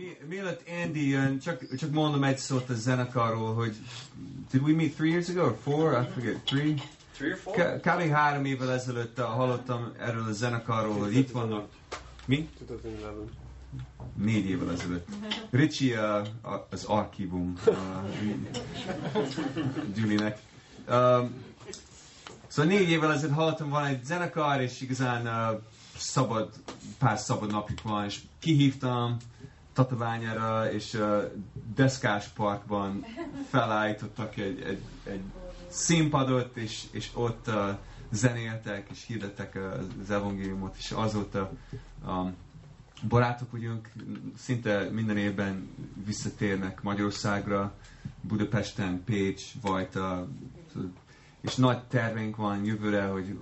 Mi, mielőtt Andy jön, csak, csak mondom egy szót a zenekarról, hogy did we meet three years ago or four? I forget, three? Three or four? K- kb. három évvel ezelőtt hallottam erről a zenekarról, hogy itt vannak. Mi? 2011. Négy évvel ezelőtt. Richie uh, a- az archívum uh, Gyulinek. Um, szóval négy évvel ezelőtt hallottam, van egy zenekar, és igazán uh, szabad, pár szabad napjuk van, és kihívtam Tatabányára, és uh, Deszkás Parkban felállítottak egy, egy, egy színpadot, és, és ott zenéltek, és hirdettek az evangéliumot, és azóta um, barátok vagyunk, szinte minden évben visszatérnek Magyarországra, Budapesten, Pécs, Vajta, és nagy terveink van jövőre, hogy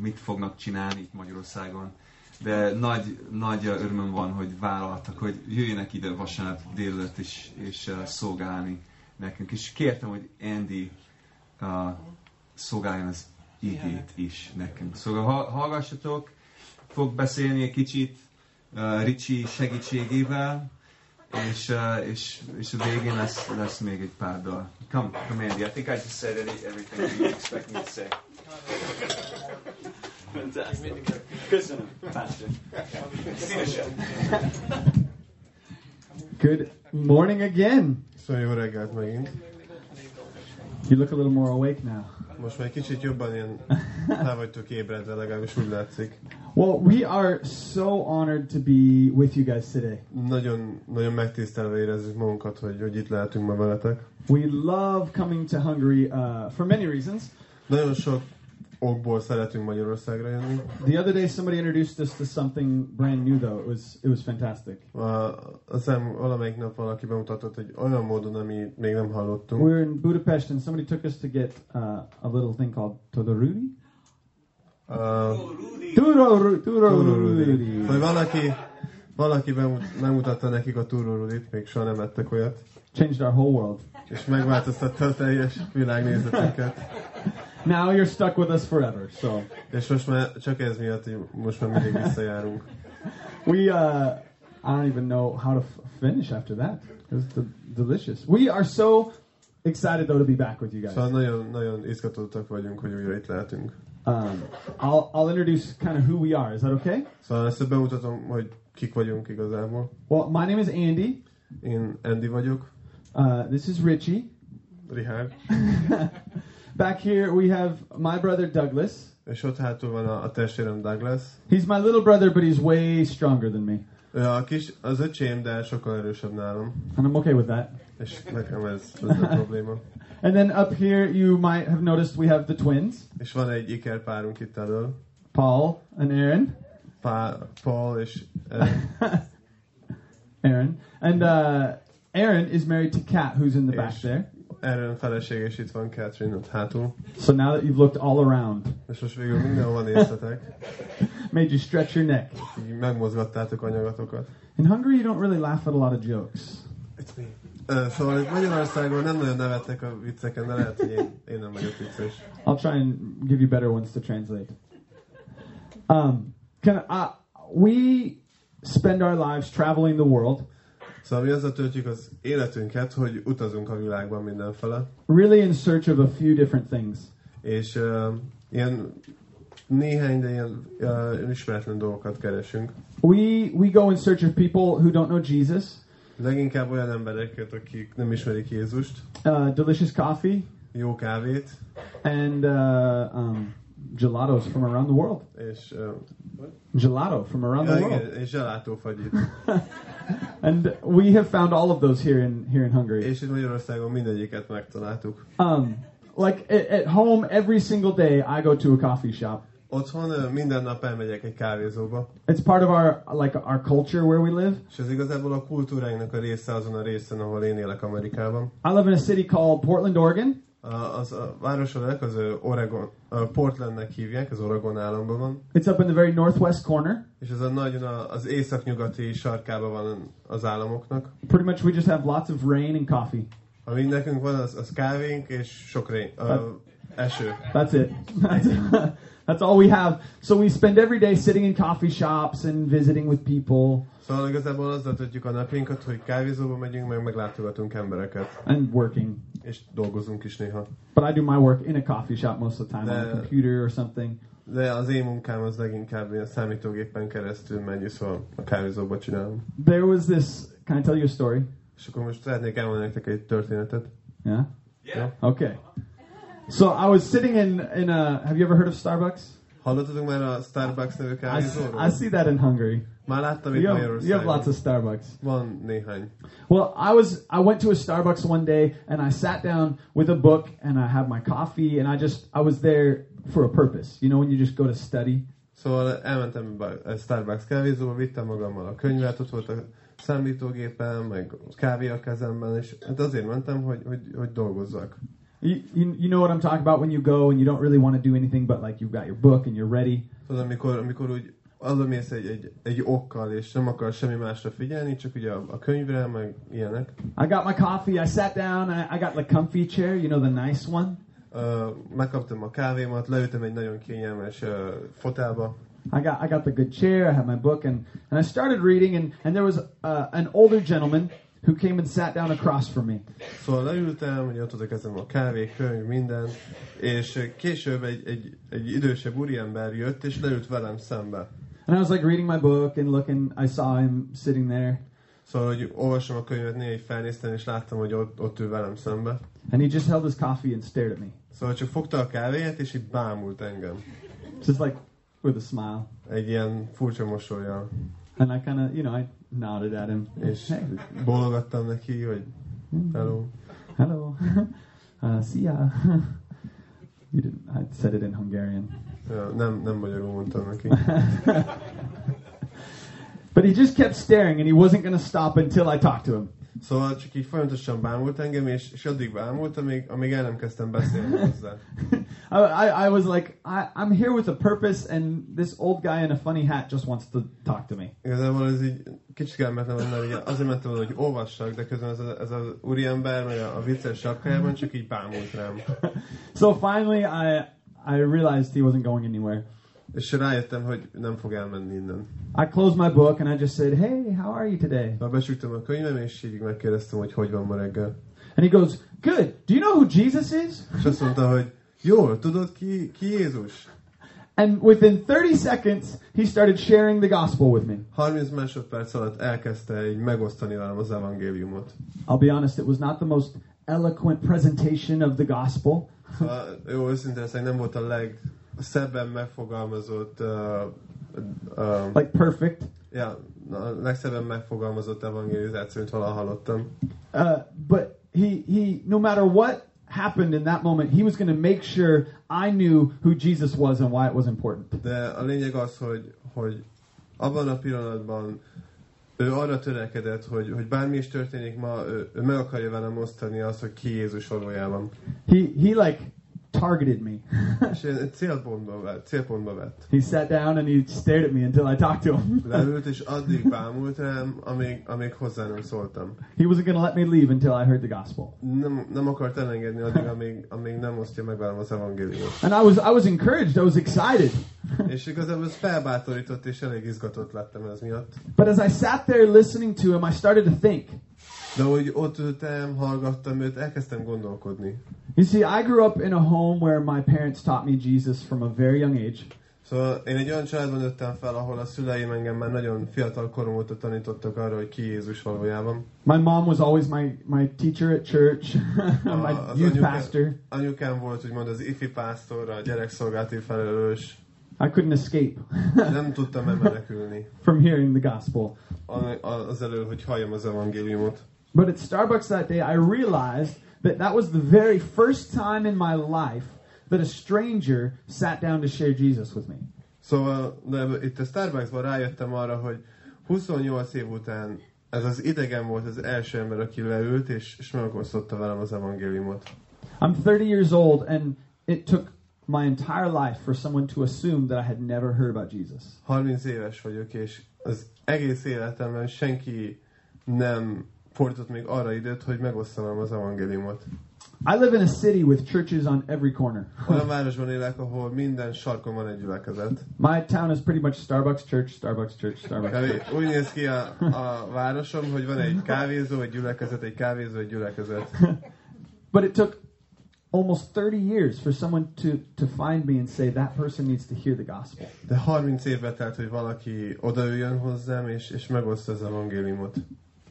mit fognak csinálni itt Magyarországon. De nagy, nagy örömöm van, hogy vállaltak, hogy jöjjenek ide vasárnap délelőtt és, és uh, szolgálni nekünk. És kértem, hogy Andy uh, szolgáljon az igét is nekünk. Szóval ha- hallgassatok, fog beszélni egy kicsit uh, Ricsi segítségével, és, uh, és, és a végén lesz, lesz még egy pár dal. Come, come Andy. I think I just said everything you expect me to say. Fantastic. Köszönöm, Pastor. Szívesen. Good morning again. Szóval jó reggelt megint. You look a little more awake now. Most már kicsit jobban ilyen fel vagytok ébredve, legalábbis úgy látszik. Well, we are so honored to be with you guys today. Nagyon, nagyon megtisztelve érezzük magunkat, hogy, hogy itt lehetünk ma veletek. We love coming to Hungary uh, for many reasons. Nagyon sok okból szeretünk Magyarországra jönni. The other day, somebody introduced us to something brand new, though. It was it was fantastic. A, azt hiszem valamelyik nap valaki bemutatott egy olyan módon, ami még nem hallottunk. We were in Budapest, and somebody took us to get uh, a little thing called Todorudi. Uh, Tudorudi. Túrórudit. Tudorudi. Hogy valaki, valaki bemut- megmutatta nekik a túrórudit, még soha nem ettek olyat, Changed our whole world. és megváltoztatta a teljes világnézetünket. Now you're stuck with us forever. So És most már csak ez miatt, hogy most már mindig visszajárunk. we, uh, I don't even know how to finish after that. It was de- delicious. We are so excited though to be back with you guys. Szóval nagyon, nagyon izgatottak vagyunk, hogy újra itt lehetünk. Um, I'll, I'll introduce kind of who we are. Is that okay? Szóval ezt bemutatom, hogy kik vagyunk igazából. Well, my name is Andy. Én Andy vagyok, Uh, this is Richie. Richard, Back here we have my brother Douglas. és ott hátul van a, a testvérem Douglas. He's my little brother, but he's way stronger than me, Ő a kis, az öcsém, de sokkal erősebb nálam. and I'm okay with that. És nekem ez, ez a probléma. And then up here, you might have noticed we have the twins, És van egy ikerpárunk itt elől. Paul and Aaron. Pá, Paul és eh, Aaron. And uh, Aaron is married to Kat, who's in the back there. Aaron feleség, és itt van Catherine ott hátul. So now that you've looked all around, És most végül mindenhol néztetek. made you stretch your neck. Így megmozgattátok anyagatokat. In Hungary, you don't really laugh at a lot of jokes. It's me. Uh, szóval itt Magyarországon nem nagyon nevettek a vicceken, de lehet, hogy én, én nem vagyok vicces. I'll try and give you better ones to translate. Um, can uh, we spend our lives traveling the world, Szóval mi azzal töltjük az életünket, hogy utazunk a világban mindenfele, really in search of a few different things. és uh, ilyen néhány, de ilyen uh, ismeretlen dolgokat keresünk. We we go in search of people who don't know Jesus, Leginkább olyan embereket, akik nem ismerik Jézust, uh, delicious coffee, jó kávét, and uh, um, gelatos from around the world. és, uh, Gelato from around ja, the world. igen, és zsalátófagyit. And we have found all of those here in here in Hungary. és itt Magyarországon mindegyiket megtaláltuk. Um, like at, at home, every single day I go to a coffee shop. Otthon minden nap elmegyek egy kávézóba, It's part of our like our culture where we live. és ez igazából a kultúráinknak a része azon a részen, ahol én élek Amerikában. I live in a city called Portland, Oregon, az a városodek, az ö, Oregon, Portlandnek hívják, az Oregon államban van, it's up in the very northwest corner. és ez a nagyon az északnyugati sarkában van az államoknak. Pretty much, we just have lots of rain and coffee. Ami nekünk van, az, az kávénk és sok ré, uh, eső. That's it. That's, that's all we have. So we spend every day sitting in coffee shops and visiting with people Szóval igazából azzal töltjük a napjainkat, hogy kávézóba megyünk, meg meglátogatunk embereket, and working. és dolgozunk is néha. But I do my work in a coffee shop most of the time on a computer or something. De az én munkám az leginkább ilyen számítógépen keresztül megy, szóval a kávézóba csinálom. There was this. Can I tell you a story? És akkor most szeretnék elmondani nektek egy történetet. Yeah. Yeah. Okay. So I was sitting in in a. Have you ever heard of Starbucks? Hallottatok már a Starbucks nevű I, kávézóról? I see that in Hungary. Már láttam itt You have, you have lots of Starbucks. Van néhány. Well, I was I went to a Starbucks one day and I sat down with a book and I had my coffee and I just I was there for a purpose. You know when you just go to study. Szóval elmentem a eh, Starbucks kávézóba, vittem magammal a könyvet, ott volt a számítógépen, meg kávé a kezemben, és hát azért mentem, hogy, hogy, hogy dolgozzak. You, you you know what I'm talking about when you go and you don't really want to do anything but like you've got your book and you're ready. Tudod, amikor, amikor úgy oda mész egy, egy, egy okkal, és nem akar semmi másra figyelni, csak ugye a, a könyvre, meg ilyenek. I got my coffee. I sat down. I, I got the comfy chair. You know the nice one. Uh, megkaptam a kávémat, leültem egy nagyon kényelmes uh, fotelba, I got I got the good chair. I had my book and and I started reading and and there was uh, an older gentleman who came and sat down across from me. Szóval leültem, ugye ott volt a kezem a kávé, könyv, minden, és később egy, egy, egy idősebb úriember jött, és leült velem szembe. And I was like reading my book and looking. I saw him sitting there, Szóval, hogy olvasom a könyvet, néha így felnéztem, és láttam, hogy ott, ott ül velem szembe. and he just held his coffee and stared at me, Szóval csak fogta a kávéját, és így bámult engem. just like with a smile. Egy ilyen furcsa mosolyjal. And I kind of, you know, I nodded at him. És Hey, bólogattam neki, hogy hello. hello, uh, see ya. you didn't. I said it in Hungarian, Ja, nem, nem magyarul mondtam neki. but he just kept staring, and he wasn't going to stop until I talked to him. Szóval csak így folyamatosan bámult engem, és, és addig bámult, amíg, amíg el nem kezdtem beszélni hozzá. I, I, I was like, I, I'm here with a purpose, and this old guy in a funny hat just wants to talk to me. Igazából ez így kicsit mert ugye azért mentem oda, hogy olvassak, de közben ez, a- ez az úriember, meg a, a vicces sapkájában csak így bámult rám. So finally, I I realized he wasn't going anywhere. És rájöttem, hogy nem fog elmenni innen. I closed my book and I just said, "Hey, how are you today?" Már besügtem a könyvem, és így megkérdeztem, hogy hogy van ma reggel. And he goes, "Good. Do you know who Jesus is?" És azt mondta, hogy jól, tudod ki, ki Jézus? And within 30 seconds, he started sharing the gospel with me. 30 másodperc alatt elkezdte így megosztani velem az evangéliumot. I'll be honest, it was not the most eloquent presentation of the gospel, jó, őszintén nem volt a legszebben megfogalmazott, uh, uh, like perfect. ja, a legszebben megfogalmazott evangelizáció, mint valaha hallottam. Uh, but he he no matter what happened in that moment, he was going to make sure I knew who Jesus was and why it was important. De a lényeg az, hogy, hogy abban a pillanatban ő arra törekedett, hogy, hogy bármi is történik ma, ő, ő meg akarja velem osztani azt, hogy ki Jézus valójában. He he like targeted me. És én egy célpontba vett, célpontba vett. he sat down and he stared at me until I talked to him. Leült, és addig bámult rám, amíg, amíg hozzá nem szóltam. he wasn't going to let me leave until I heard the gospel. Nem, nem akart elengedni addig, amíg, amíg nem osztja meg velem az evangéliumot. And I was I was encouraged. I was excited. És igazából ez felbátorított, és elég izgatott lettem ez miatt. But as I sat there listening to him, I started to think. De hogy ott ültem, hallgattam őt, elkezdtem gondolkodni. You see, I grew up in a home where my parents taught me Jesus from a very young age. Szóval én egy olyan családban nőttem fel, ahol a szüleim engem már nagyon fiatal korom óta tanítottak arra, hogy ki Jézus valójában. My mom was always my, my teacher at church, my Az youth anyukám- pastor. Anyukám volt úgymond az ifi pásztor, a gyerekszolgálati felelős. I couldn't escape Nem tudtam menekülni from hearing the gospel. az elől, hogy halljam az evangéliumot. But at Starbucks that day, I realized that that was the very first time in my life that a stranger sat down to share Jesus with me. Szóval de itt a Starbucksban rájöttem arra, hogy 28 év után ez az idegen volt az első ember, aki leült, és, és megosztotta velem az evangéliumot. I'm 30 years old, and it took my entire life for someone to assume that I had never heard about Jesus. 30 éves vagyok, és az egész életemben senki nem fordított még arra időt, hogy megosszam az evangéliumot. I live in a city with churches on every corner. Olyan városban élek, ahol minden sarkon van egy gyülekezet. My town is pretty much Starbucks, church, Starbucks, church, Starbucks. Kb. Úgy néz ki a, a városom, hogy van egy kávézó, egy gyülekezet, egy kávézó, egy gyülekezet. But it took almost 30 years for someone to, to find me and say that person needs to hear the gospel. De 30 évbe telt, hogy valaki odaüljön hozzám, és, és megoszta az evangéliumot.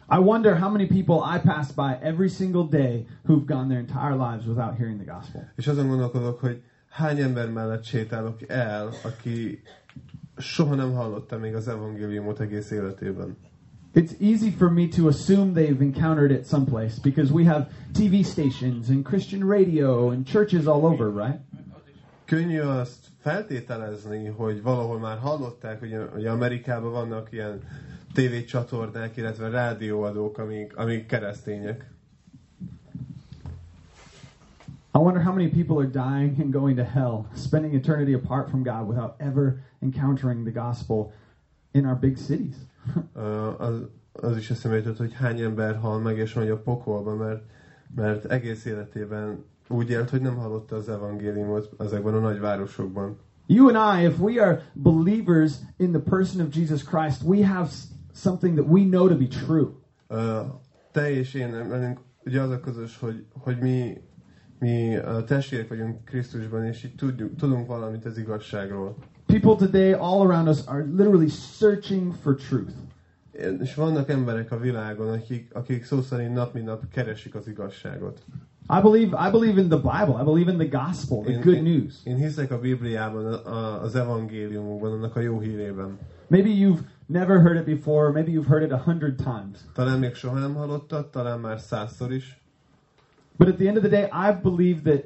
I wonder how many people I pass by every single day who've gone their entire lives without hearing the gospel. És azon gondolkodok, hogy hány ember mellett sétálok el, aki soha nem hallotta még az evangéliumot egész életében. It's easy for me to assume they've encountered it someplace because we have TV stations and Christian radio and churches all over, right? Könnyű azt feltételezni, hogy valahol már hallották, hogy, hogy Amerikában vannak ilyen tévécsatornák, illetve rádióadók, amik, amik keresztények. I wonder how many people are dying and going to hell, spending eternity apart from God without ever encountering the gospel in our big cities. Ö, az, az is eszembe jutott, hogy hány ember hal meg és megy a pokolba, mert, mert egész életében úgy élt, hogy nem hallotta az evangéliumot ezekben a nagyvárosokban. You and I, if we are believers in the person of Jesus Christ, we have something that we know to be true. Ö, te és én, velünk ugye az a közös, hogy, hogy mi, mi ö, testvérek vagyunk Krisztusban, és így tudjuk, tudunk valamit az igazságról. People today all around us are literally searching for truth. És vannak emberek a világon, akik, akik szó szerint nap mint nap keresik az igazságot. I believe I believe in the Bible. I believe in the gospel, the Én, good én, news. én hiszek a Bibliában, a, a, az evangéliumokban, annak a jó hírében. Maybe you've never heard it before, maybe you've heard it a hundred times. Talán még soha nem hallottad, talán már százszor is. But at the end of the day, I believe that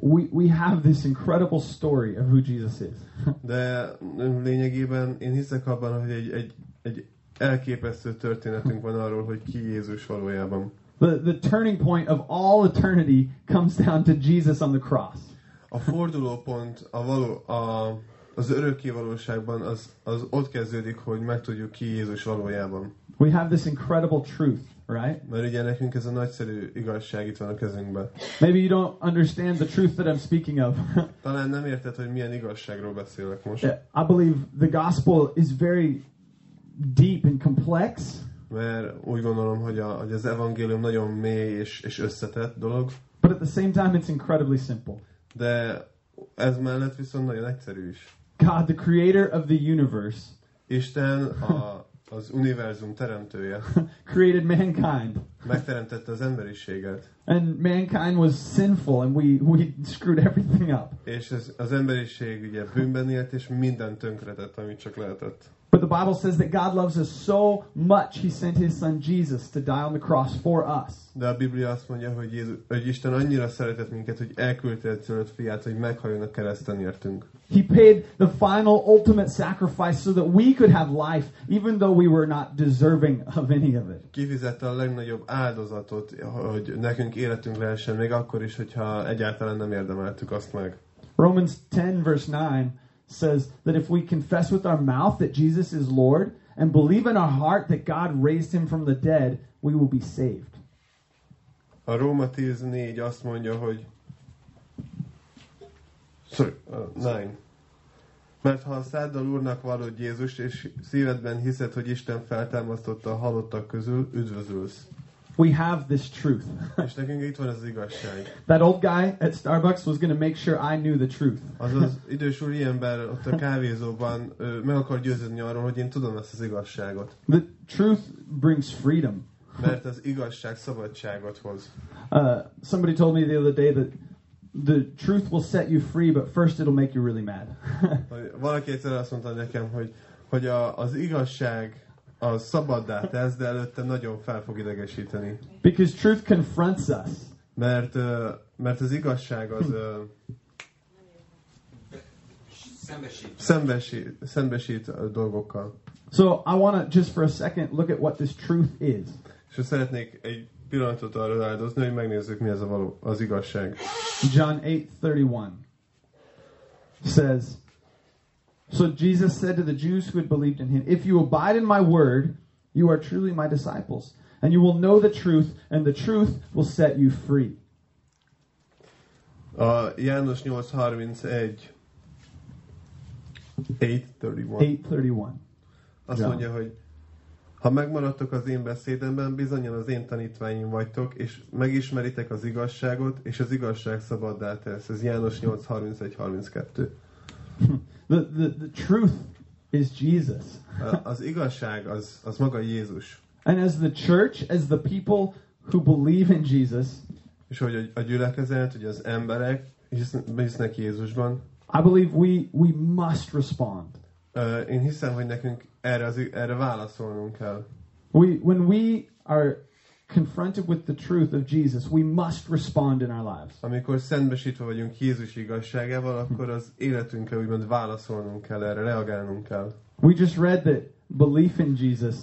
we, we have this incredible story of who Jesus is. De lényegében én hiszek abban, hogy egy, egy, egy elképesztő történetünk van arról, hogy ki Jézus valójában. The, the turning point of all eternity comes down to Jesus on the cross. A fordulópont a való, a, az örökké valóságban az, az ott kezdődik, hogy megtudjuk ki Jézus valójában. We have this incredible truth, right? Mert ugye nekünk ez a nagyszerű igazság itt van a kezünkben. Maybe you don't understand the truth that I'm speaking of. Talán nem érted, hogy milyen igazságról beszélek most. I believe the gospel is very deep and complex, Mert úgy gondolom, hogy, a, hogy az evangélium nagyon mély és, és összetett dolog, but at the same time, it's incredibly simple. de ez mellett viszont nagyon egyszerű is. God, the creator of the universe, Isten a, az univerzum teremtője created mankind. megteremtette az emberiséget, And mankind was sinful and we, we screwed everything up. és ez, az emberiség ugye bűnben élt, és mindent tönkretett, amit csak lehetett. But the Bible says that God loves us so much, He sent His Son Jesus to die on the cross for us. De a Biblia azt mondja, hogy, Jézus, hogy Isten annyira szeretett minket, hogy elküldte egy szülött fiát, hogy meghajjon a kereszten értünk. He paid the final, ultimate sacrifice so that we could have life, even though we were not deserving of any of it. Kifizette a legnagyobb áldozatot, hogy nekünk életünk lehessen, még akkor is, hogyha egyáltalán nem érdemeltük azt meg. Romans 10, verse 9 says that if we confess with our mouth that Jesus is Lord and believe in our heart that God raised him from the dead, we will be saved. A Róma 14 azt mondja, hogy Sorry, uh, nine. Mert ha a száddal úrnak vallod Jézust, és szívedben hiszed, hogy Isten feltámasztotta a halottak közül, üdvözülsz. We have this truth. És itt van ez az igazság. that old guy at Starbucks was going to make sure I knew the truth. Az az idős úr ilyenben ott a kávézóban ő, meg akar győződni arról, hogy én tudom ezt az igazságot. The truth brings freedom. Mert az igazság szabadságot hoz. Uh, somebody told me the other day that the truth will set you free, but first it'll make you really mad. Valaki egyszer azt mondta nekem, hogy, hogy a, az igazság az szabaddá tesz, de előtte nagyon fel fog idegesíteni. because truth confronts us. Mert, mert az igazság az Szembesít. szembesít, szembesít dolgokkal. So I want to just for a second look at what this truth is. És szeretnék egy pillanatot arra áldozni, hogy megnézzük, mi ez a való, az igazság. John 8:31 says, So Jesus said to the Jews who had believed in him, If you abide in my word, You are truly my disciples, and you will know the truth, and the truth will set you free. A János 8.31 8.31 831. Azt Ja. mondja, hogy ha megmaradtok az én beszédemben, bizonyan az én tanítványim vagytok, és megismeritek az igazságot, és az igazság szabaddá tesz. Ez János 8.31-32. The, the, the truth is Jesus. Az igazság az, az maga Jézus. And as the church, as the people who believe in Jesus, És hogy a, gyülekezet, hogy az emberek hisz, hisznek Jézusban, I believe we, we must respond. Ö, én hiszem, hogy nekünk erre, az, erre válaszolnunk kell. We, when we are confronted with the truth of Jesus, we must respond in our lives. Amikor szentbesítve vagyunk Jézus igazságával, akkor az életünkkel úgymond válaszolnunk kell erre, reagálnunk kell. We just read that belief in Jesus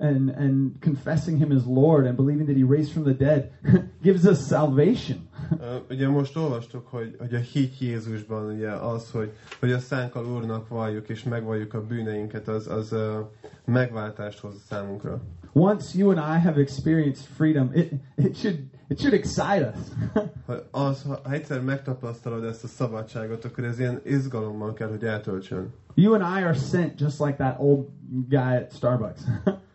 and, and confessing him as Lord and believing that he raised from the dead gives us salvation. Ugye most olvastuk, hogy, hogy a hit Jézusban, ugye az, hogy, hogy a szánkkal Úrnak valljuk és megvalljuk a bűneinket, az, az uh, megváltást hoz számunkra. Once you and I have experienced freedom, it, it, should, it should excite us. Ha, az, ha egyszer megtapasztalod ezt a szabadságot, akkor ez ilyen izgalommal kell, hogy eltöltsön. you and I are sent just like that old guy at Starbucks.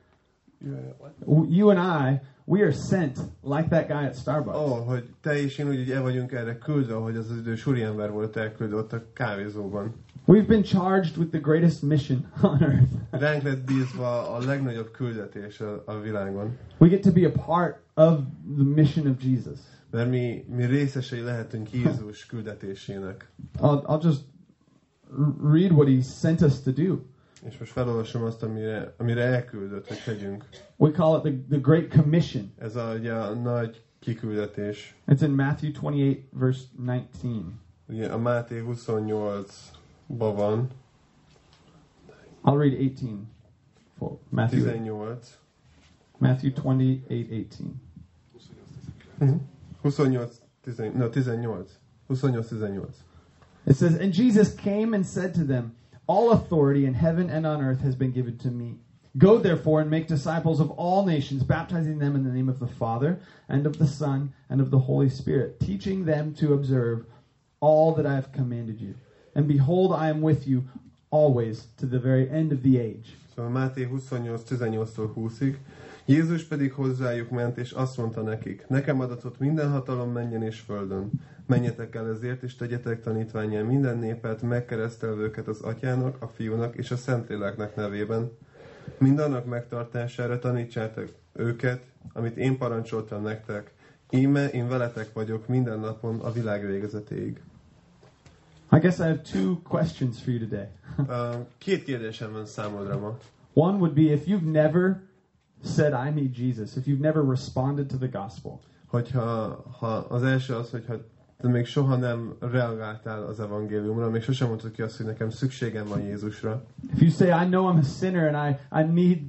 you and I, we are sent like that guy at Starbucks. Oh, hogy te és én úgy, el vagyunk erre küldve, hogy az az idős úriember volt elküldve ott a kávézóban. We've been charged with the greatest mission on earth. Ránk lett bízva a legnagyobb küldetés a, a világon. We get to be a part of the mission of Jesus. Mert mi, mi részesei lehetünk Jézus küldetésének. I'll, I'll just read what he sent us to do. És most felolvasom azt, amire, amire elküldött, hogy tegyünk. We call it the, the Great Commission. Ez a, ugye, a nagy kiküldetés. It's in Matthew 28, verse 19. Ugye a Máté 28-ban van, I'll read 18. Full. Matthew, 18. Matthew 28, 18. 28, 10, no, 18. 28, 18. It says, And Jesus came and said to them, All authority in heaven and on earth has been given to me. Go therefore and make disciples of all nations, baptizing them in the name of the Father, and of the Son, and of the Holy Spirit, teaching them to observe all that I have commanded you. And behold, I am with you always to the very end of the age. Szóval Máté 28, 18-tól 20-ig. Jézus pedig hozzájuk ment, és azt mondta nekik, nekem adatott minden hatalom menjen és földön. Menjetek el ezért, és tegyetek tanítványá minden népet, megkeresztelve őket az atyának, a fiúnak és a szentléleknek nevében. Mindannak megtartására tanítsátok őket, amit én parancsoltam nektek. Íme, én veletek vagyok minden napon a világ végezetéig. I guess I have two questions for you today. Uh, Két kérdésem van számodra ma. One would be if you've never said, I need Jesus, if you've never responded to the gospel, hogyha ha az első az, hogyha te még soha nem reagáltál az evangéliumra, még sosem mondtad ki azt, hogy nekem szükségem van Jézusra, if you say, I know I'm a sinner and I, I need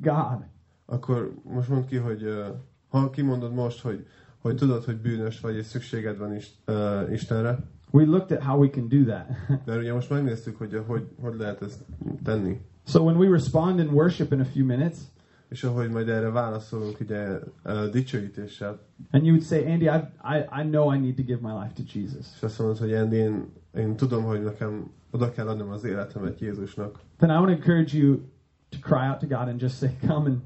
God, akkor most mondd ki, hogy ha kimondod most, hogy, hogy tudod, hogy bűnös vagy, és szükséged van is, uh, Istenre, we looked at how we can do that. de ugye most megnéztük, hogy hogy, hogy lehet ezt tenni. so when we respond in worship in a few minutes, És ahogy majd erre válaszolunk, ugye uh, dicsőítéssel, and you would say, Andy, I, I, I know I need to give my life to Jesus, és azt mondod, hogy Andy, én, én tudom, hogy nekem oda kell adnom az életemet Jézusnak, then I want to encourage you to cry out to God and just say, Come and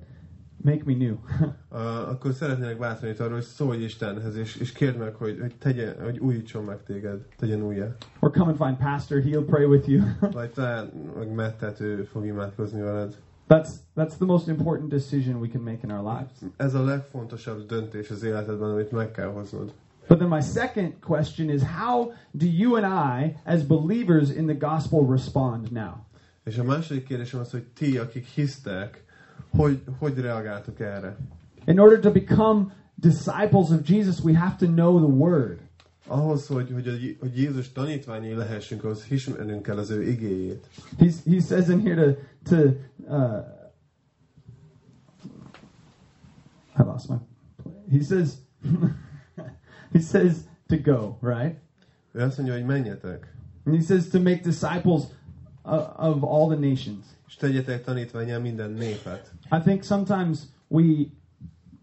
make me new. Uh, akkor szeretnék bátorítani arra, hogy szólj Istenhez, és, és kérd meg, hogy, hogy, tegye, hogy újítson meg téged, tegyen újjá. or come and find Pastor, he'll pray with you. Vagy talán meg Mettet, ő fog imádkozni veled. That's, that's the most important decision we can make in our lives. Ez a legfontosabb döntés az életedben, amit meg kell hoznod. But then my second question is how do you and I, as believers in the gospel, respond now? És a második kérdésem az, hogy ti, akik hisztek, hogy, hogy reagáltok erre? In order to become disciples of Jesus, we have to know the Word. Ahhoz, hogy, hogy, a, hogy Jézus tanítványai lehessünk, ahhoz ismernünk kell az ő igéjét. He's, he says in here to, to uh, I lost my he says he says to go right Ő azt mondja, hogy menjetek. and he says to make disciples of, of all the nations és tegyetek tanítványá minden népet. I think sometimes we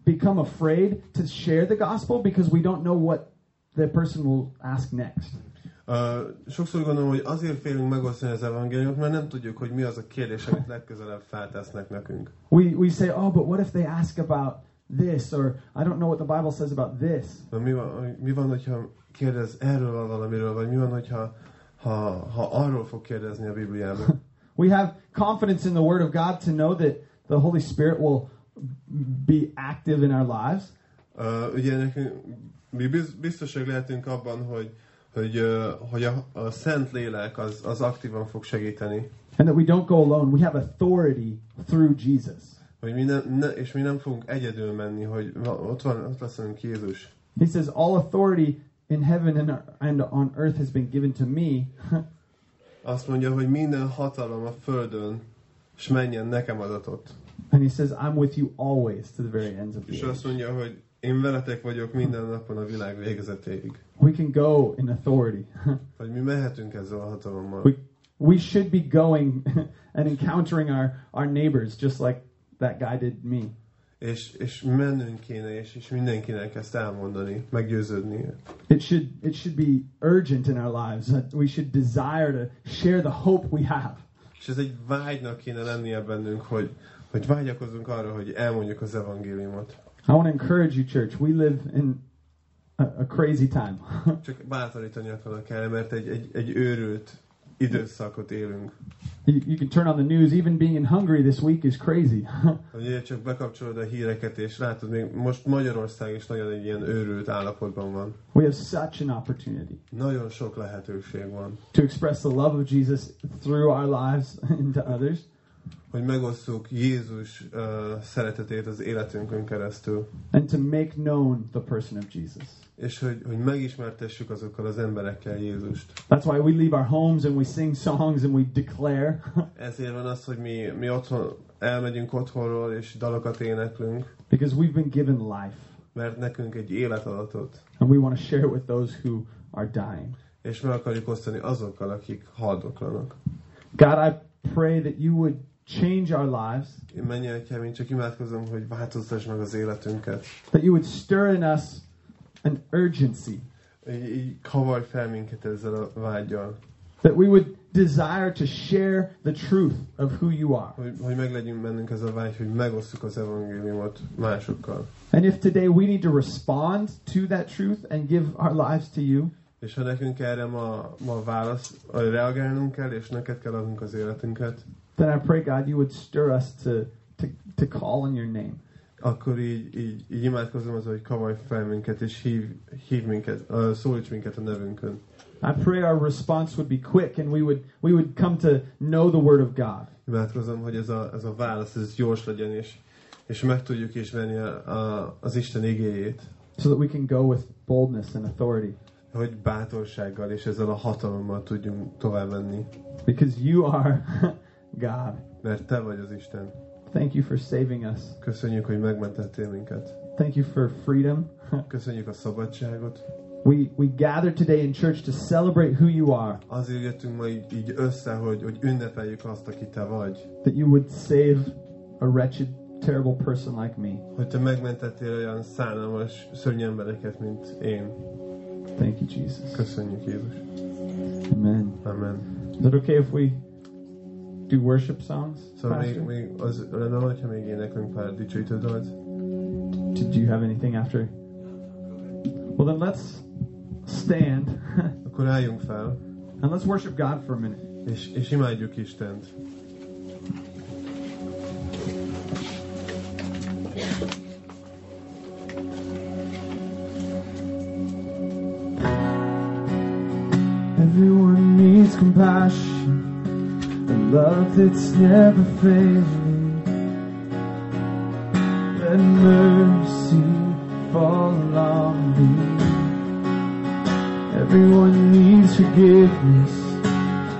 become afraid to share the gospel because we don't know what the person will ask next. Uh, sokszor gondolom, hogy azért félünk megosztani az evangéliumot, mert nem tudjuk, hogy mi az a kérdés, amit legközelebb feltesznek nekünk. We, we say, oh, but what if they ask about this? Or I don't know what the Bible says about this. Na, mi, van, mi van, hogyha kérdez erről valamiről, vagy mi van, hogyha ha, ha arról fog kérdezni a Bibliában? We have confidence in the Word of God to know that the Holy Spirit will be active in our lives. Uh, ugye nekünk, mi biz- biztosak lehetünk abban, hogy, hogy, hogy a, a Szent Lélek az, az aktívan fog segíteni, And that we don't go alone. We have authority through Jesus. hogy mi nem, ne, és mi nem fogunk egyedül menni, hogy ott van, ott lesz velünk Jézus. He says, All authority in heaven and, and on earth has been given to me. Azt mondja, hogy minden hatalom a Földön, és menjen nekem adatot. and he says, I'm with you always to the very ends of the És age. azt mondja, hogy én veletek vagyok minden napon a világ végezetéig. We can go in authority. Hogy mi mehetünk ezzel a hatalommal. we, we should be going and encountering our, our neighbors just like that guy did me. És, és mennünk kéne, és, és mindenkinek ezt elmondani, meggyőződni. It should, it should be urgent in our lives. that We should desire to share the hope we have. És ez egy vágynak kéne lennie bennünk, hogy, hogy vágyakozunk arra, hogy elmondjuk az evangéliumot. I want to encourage you, church. We live in a, a crazy time. Csak bátorítani akarok el, mert egy, egy, egy őrült időszakot élünk. you, you can turn on the news. Even being in Hungary this week is crazy. Ugye csak bekapcsolod a híreket, és látod, még most Magyarország is nagyon egy ilyen őrült állapotban van. we have such an opportunity Nagyon sok lehetőség van, to express the love of Jesus through our lives into others. Hogy megosszuk Jézus uh, szeretetét az életünkön keresztül, and to make known the person of Jesus. és hogy, hogy megismertessük azokkal az emberekkel Jézust. That's why we leave our homes and we sing songs and we declare Ezért van az, hogy mi, mi otthon elmegyünk otthonról, és dalokat éneklünk, because we've been given life mert nekünk egy élet adatot, and we want to share it with those who are dying. és meg akarjuk osztani azokkal, akik haldoklanak. God, I pray that you would change our lives, Én mennyi atyám, én csak imádkozom, hogy változtass meg az életünket. that you would stir in us an urgency, Így, így kavarj fel minket ezzel a vágyal, that we would desire to share the truth of who you are. hogy, hogy meglegyünk bennünk ez a vágy, hogy megosszuk az evangéliumot másokkal. And if today we need to respond to that truth and give our lives to you, És ha nekünk erre ma, ma válasz, reagálnunk kell, és neked kell adnunk az életünket, then I pray, God, you would stir us to, to, to call on your name. akkor így, így, így imádkozom az, hogy kavarj fel minket, és hív, hív minket, uh, szólíts minket a nevünkön. I pray our response would be quick and we would, we would come to know the Word of God. Imádkozom, hogy ez a, ez a válasz, ez gyors legyen, és, és meg tudjuk is venni a, a, az Isten igéjét, so that we can go with boldness and authority. hogy bátorsággal és ezzel a hatalommal tudjunk tovább menni. Because you are God. Mert Te vagy az Isten. Thank you for saving us. Köszönjük, hogy megmentettél minket. Thank you for freedom. Köszönjük a szabadságot. We, we gather today in church to celebrate who you are, Azért jöttünk ma így, így össze, hogy, hogy ünnepeljük azt, aki Te vagy. that you would save a wretched, terrible person like me. Hogy Te megmentettél olyan szánalmas, szörnyű embereket, mint én. Thank you, Jesus. Köszönjük, Jézus. Amen. Amen. Is it okay if we do worship songs? Szóval még, Pastor? még az lenne, hogyha még éneklünk pár dicsőítő dalt. Did you have anything after? Well, then let's stand Akkor álljunk fel, and let's worship God for a minute. és, és imádjuk Istent. Everyone needs compassion, a love that's never failing. Let mercy fall on me. Everyone needs forgiveness,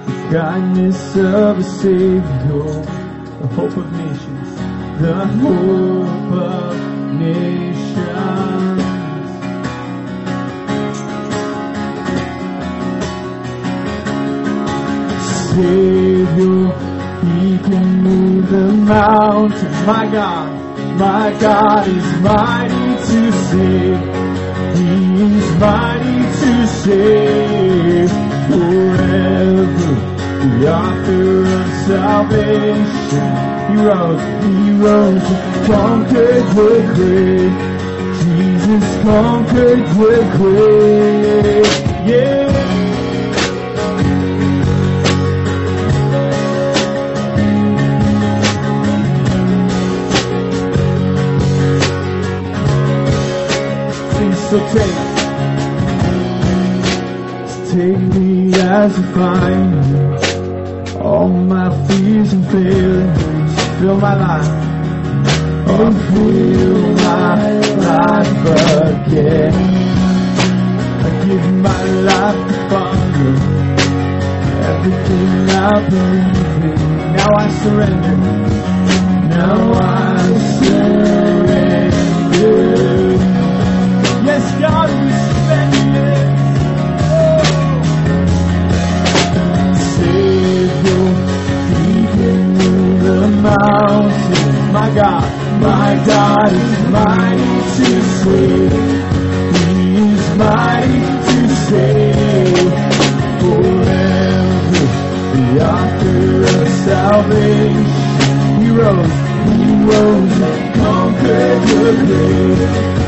the kindness of a Savior, the hope of nations, the hope of nations. Savior, He can move the mountains. My God, my God is mighty to save. He is mighty to save forever. The author of salvation. He rose, he rose and conquered the grave. Jesus conquered the grave. Yeah. So take, take me as you find me. All my fears and failures fill my life. Oh, fill my life again. I give my life to Father. Everything I believe in. Now I surrender. Now I surrender. Salvation. He rose, He rose and conquered the grave.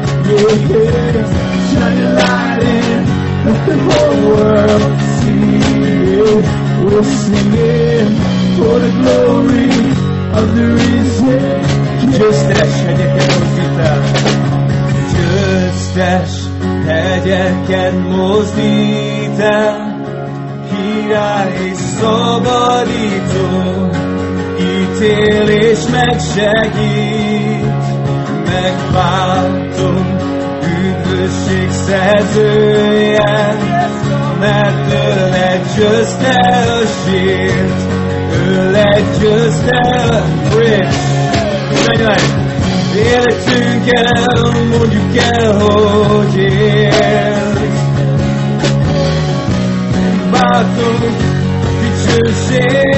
yeah, yeah. Shine your light in the whole world. See, yeah, we're singing for the glory of the risen. Győztes hegyeket mozdítál. Győztes hegyeket mozdít el. Király és szabadító, ítél és megsegít. Megváltó, üdvösség szerzője, mert ő legyőzte a sírt, ő legyőzte a bridge. Menj Életünkkel mondjuk el, hogy élt. Váltunk dicsőségét,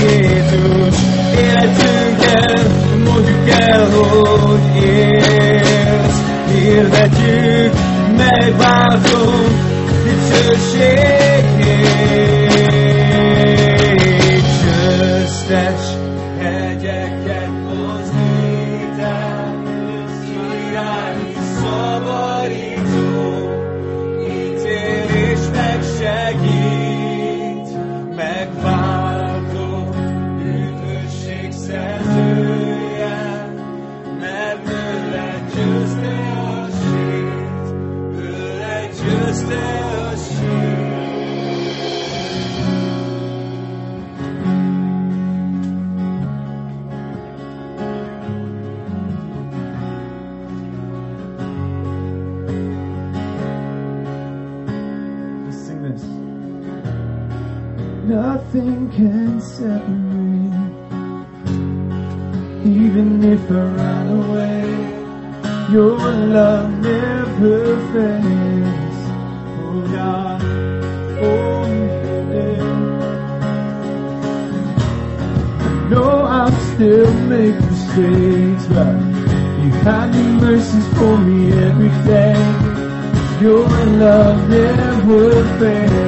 Jézus. Életünkkel el, hogy élsz. Hirdetjük, megváltunk dicsőségét. Can separate, even if I run away. Your love never fails. Oh God, oh yeah. I know I'll still make mistakes, but you have new mercies for me every day. Your love never fails.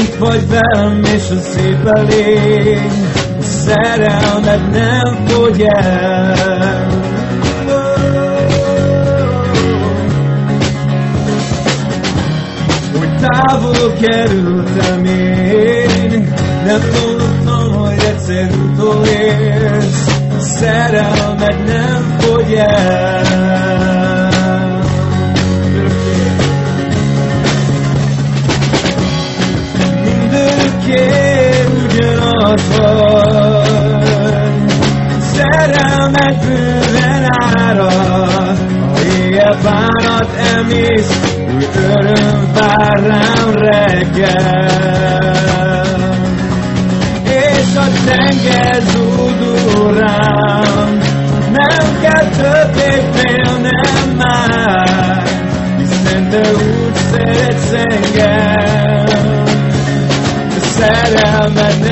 itt vagy velem, és a szép elég, a szerelmed nem fogy el. Hogy távol kerültem én, nem gondoltam, hogy egyszer utolérsz, a szerelmed nem fogy el. Mindörökké ugyanaz vagy, szerelmed bőven árad, ha éjjel bánat emész, új öröm vár rám reggel. És a tenger zúdul rám, nem kell többé félnem már, szerelmed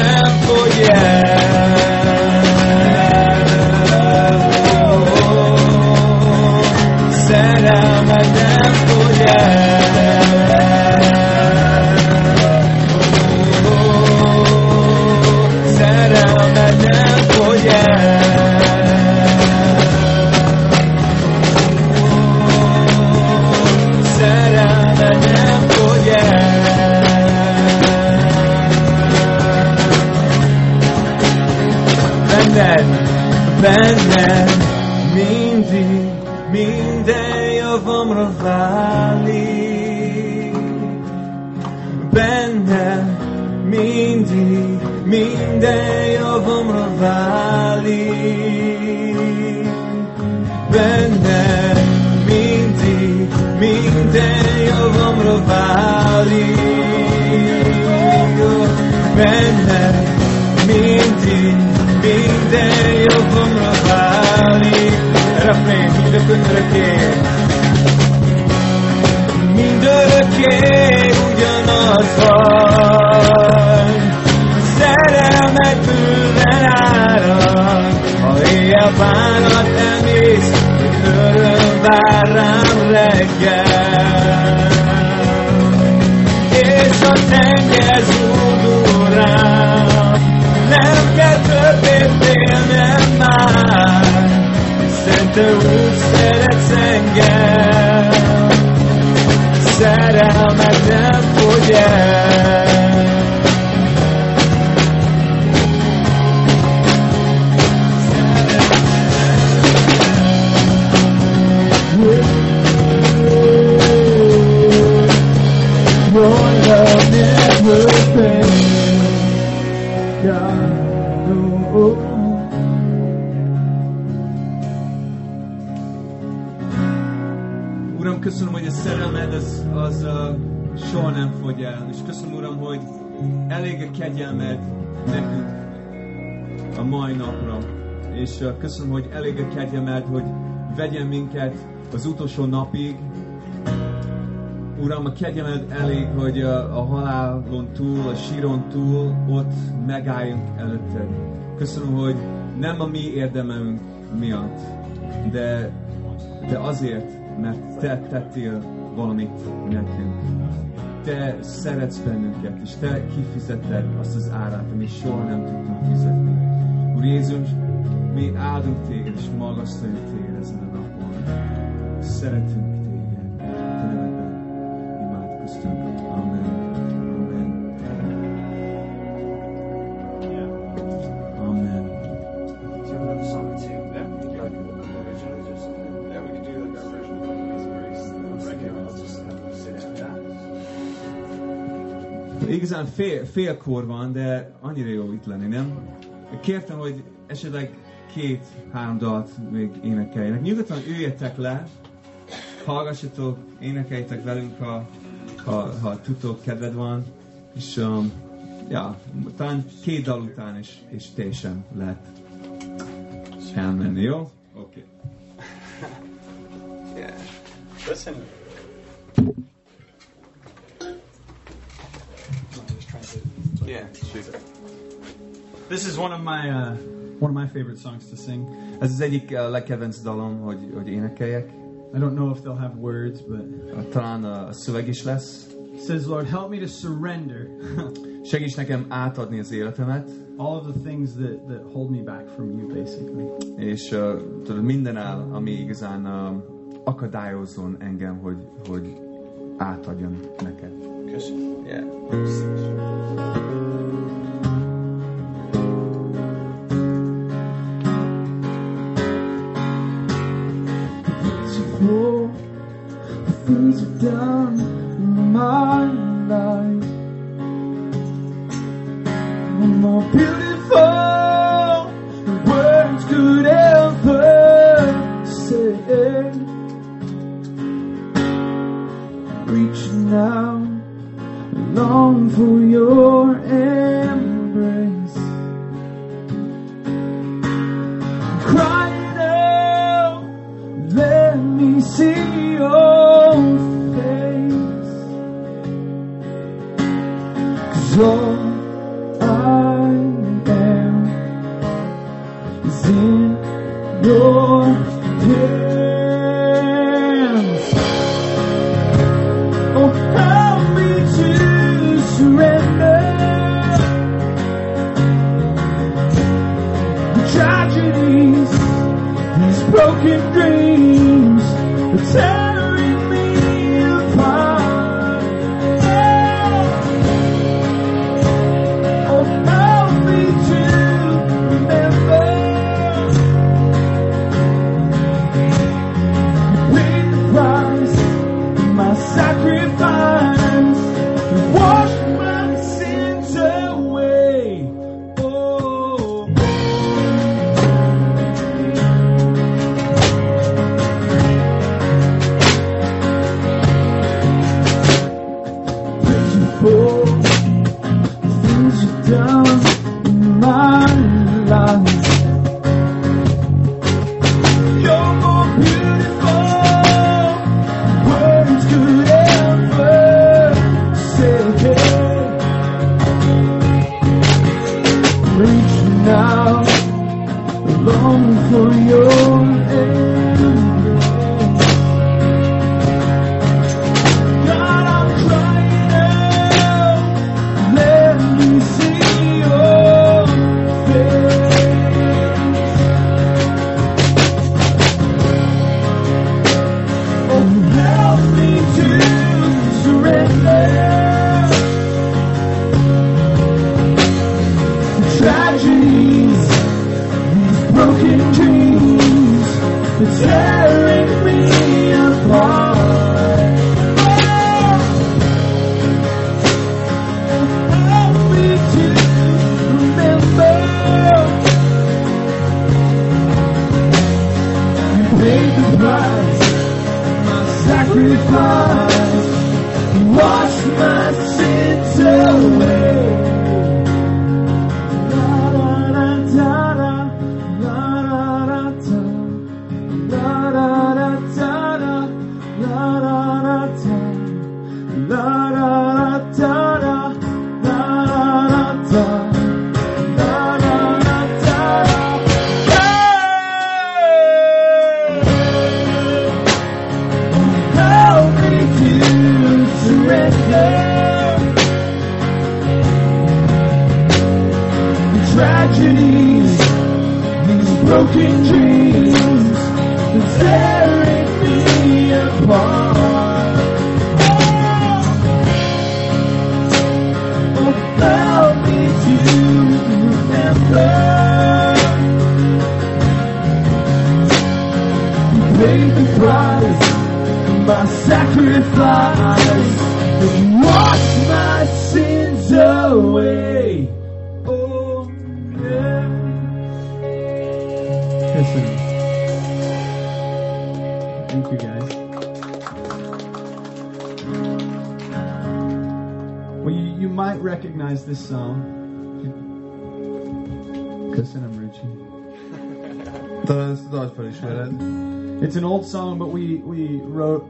éjjel bánat emész, öröm vár rám reggel. És a tenger zúdul rám, nem kell többé félnem már, hiszen te úgy szeretsz engem, szerelmed nem fogy el. Nem fogy el. És köszönöm, Uram, hogy elég a kegyelmed nekünk a mai napra. És uh, köszönöm, hogy elég a kegyelmed, hogy vegyen minket az utolsó napig. Uram, a kegyelmed elég, hogy uh, a halálon túl, a síron túl ott megálljunk előtted. Köszönöm, hogy nem a mi érdemünk miatt, de, de azért, mert te tettél valamit nekünk. Te szeretsz bennünket, és te kifizetted azt az árát, amit soha nem tudtunk fizetni. Úr Jézus, mi áldunk téged, és magasztaljuk téged ezen a napon. Szeretünk Igazán fél, félkor van, de annyira jó itt lenni, nem? Kértem, hogy esetleg két-három dalt még énekeljenek. Nyugodtan üljetek le, hallgassatok, énekeljétek velünk, ha, ha, ha tudtok, kedved van, és um, ja, talán két dal után is, és teljesen lehet elmenni, jó? Oké. Okay. Yeah. Listen. Yeah, This is one of my uh, one of my favorite songs to sing. Ez az egyik uh, legkedvenc dalom, hogy, hogy énekeljek. I don't know if they'll have words, but Uh, Talán a szöveg is lesz. it says, "Lord, help me to surrender Segíts nekem átadni az életemet, all of the things that that hold me back from you, basically." és uh, tudod, minden áll, ami igazán uh, akadályozzon engem, hogy, hogy átadjon neked. Köszönöm. Yeah. Things you've done Thank you, guys. Well, you, you might recognize this song. Köszönöm, Ruchi. Talán ezt a dalt felismered. It's an old song, but we, we wrote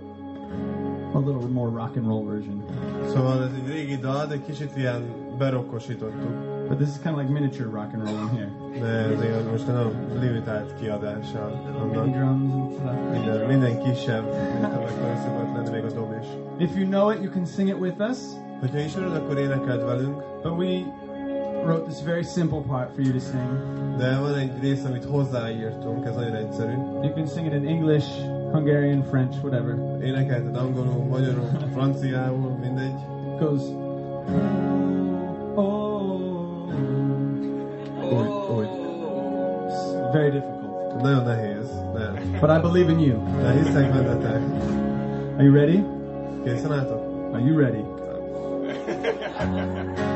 a little more rock and roll version. Szóval ez egy régi dal, de kicsit ilyen berokkosítottuk. But this is kind of like miniature rock and roll in here. De ez ilyen most nem limitált kiadása annak. drums and stuff. Minden, minden kisebb, mint amikor szokott lenni még a dob is. If you know it, you can sing it with us. Hogyha ismered, akkor énekeld velünk, But we wrote this very simple part for you to sing. de van egy rész, amit hozzáírtunk, ez nagyon egyszerű. You can sing it in English, Hungarian, French, whatever. Énekelted angolul, magyarul, franciául, mindegy. It goes. It's very difficult. Nagyon nehéz, de, But I believe in you. de hiszek bennetek. Are you ready? Are you ready?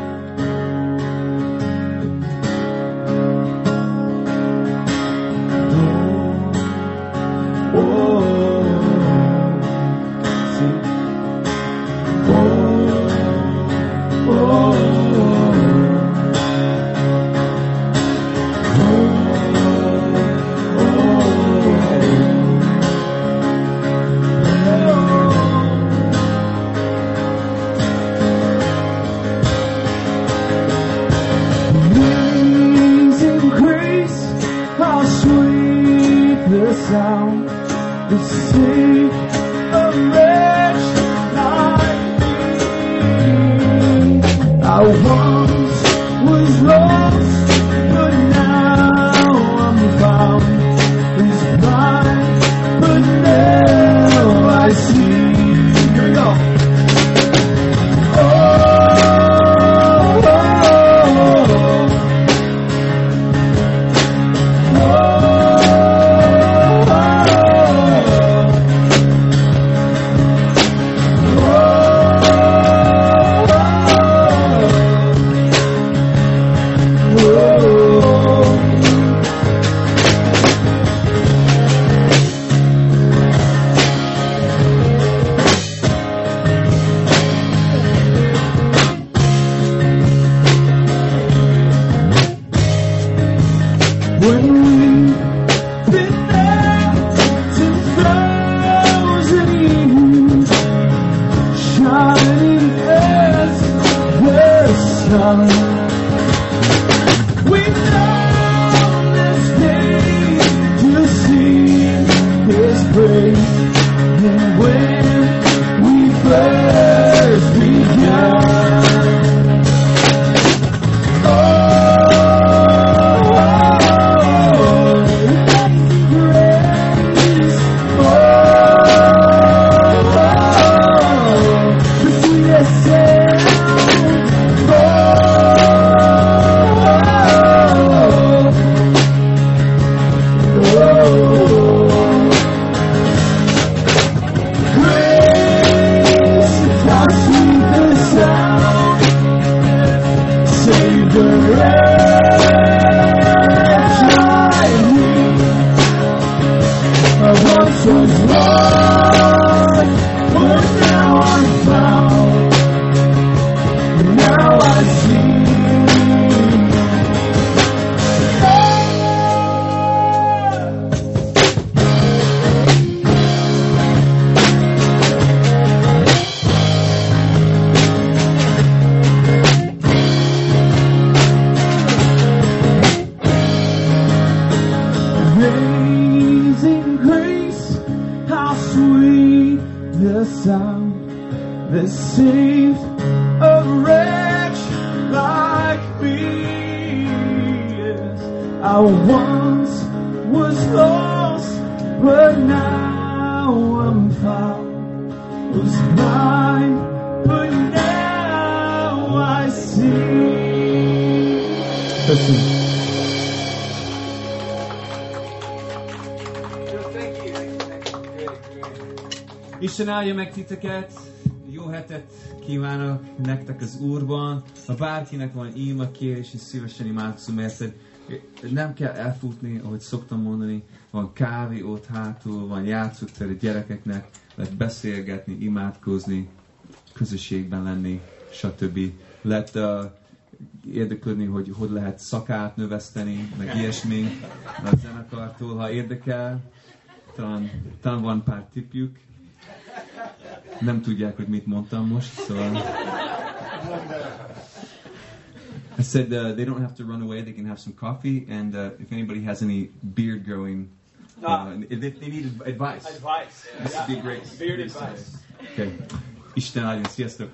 the the sound that saved a wretch like me. Yes, I once was lost, but now I'm found. Was blind, Isten áldja meg titeket, jó hetet kívánok nektek az Úrban. Ha bárkinek van ima kérés, és szívesen imádkozom érted. Nem kell elfutni, ahogy szoktam mondani, van kávé ott hátul, van játszótér a gyerekeknek, lehet beszélgetni, imádkozni, közösségben lenni, stb. Lehet uh, érdeklődni, hogy hogy lehet szakát növeszteni, meg ilyesmi a zenekartól, ha érdekel. Talán, talán van pár tipjük. Nem tudják, hogy mit mondtam most, szóval... I said uh, they don't have to run away, they can have some coffee, and uh, if anybody has any beard growing, uh, if they, they need advice. Advice. This would be great. Beard advice. Okay. Isten áldjon, sziasztok!